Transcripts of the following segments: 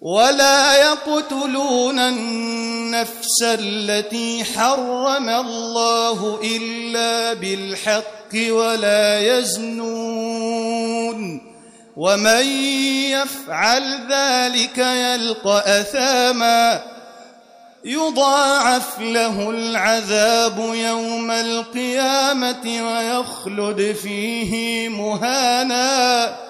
ولا يقتلون النفس التي حرم الله إلا بالحق ولا يزنون ومن يفعل ذلك يلقى أثاما يضاعف له العذاب يوم القيامة ويخلد فيه مهانا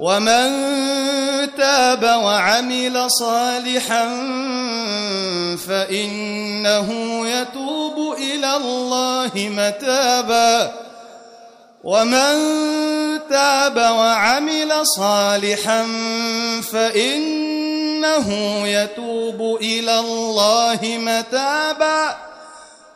ومن تاب وعمل صالحا فإنه يتوب إلى الله متابا. ومن تاب وعمل صالحا فإنه يتوب إلى الله متابا.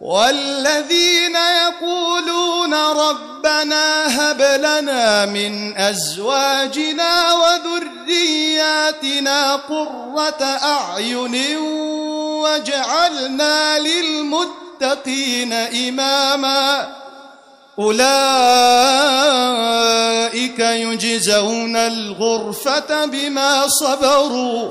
والذين يقولون ربنا هب لنا من أزواجنا وذرياتنا قرة أعين واجعلنا للمتقين إماما أولئك يجزون الغرفة بما صبروا